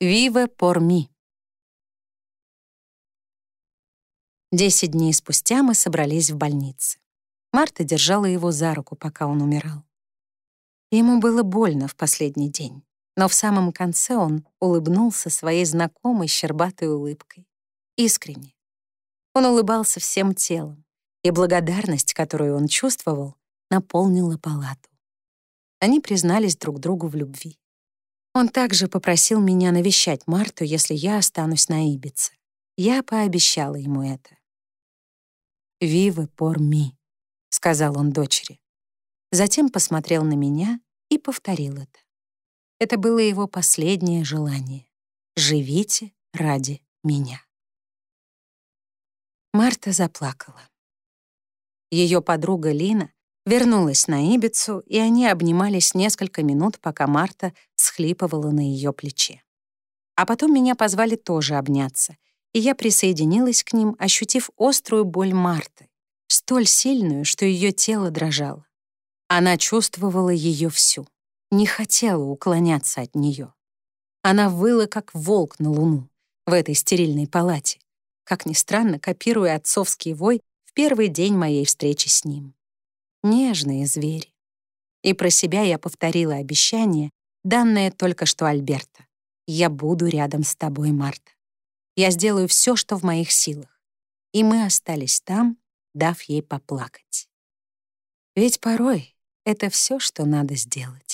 Виве порми. Десять дней спустя мы собрались в больнице. Марта держала его за руку, пока он умирал. Ему было больно в последний день, но в самом конце он улыбнулся своей знакомой щербатой улыбкой. Искренне. Он улыбался всем телом, и благодарность, которую он чувствовал, наполнила палату. Они признались друг другу в любви. Он также попросил меня навещать Марту, если я останусь на Ибице. Я пообещала ему это. «Вивы пор ми», — сказал он дочери. Затем посмотрел на меня и повторил это. Это было его последнее желание. «Живите ради меня». Марта заплакала. Ее подруга Лина вернулась на Ибицу, и они обнимались несколько минут, пока Марта схлипывала на ее плече. А потом меня позвали тоже обняться, и я присоединилась к ним, ощутив острую боль Марты, столь сильную, что ее тело дрожало. Она чувствовала ее всю, не хотела уклоняться от нее. Она выла, как волк на луну в этой стерильной палате, как ни странно, копируя отцовский вой в первый день моей встречи с ним нежные звери. И про себя я повторила обещание, данное только что Альберта. «Я буду рядом с тобой, Марта. Я сделаю все, что в моих силах». И мы остались там, дав ей поплакать. Ведь порой это все, что надо сделать.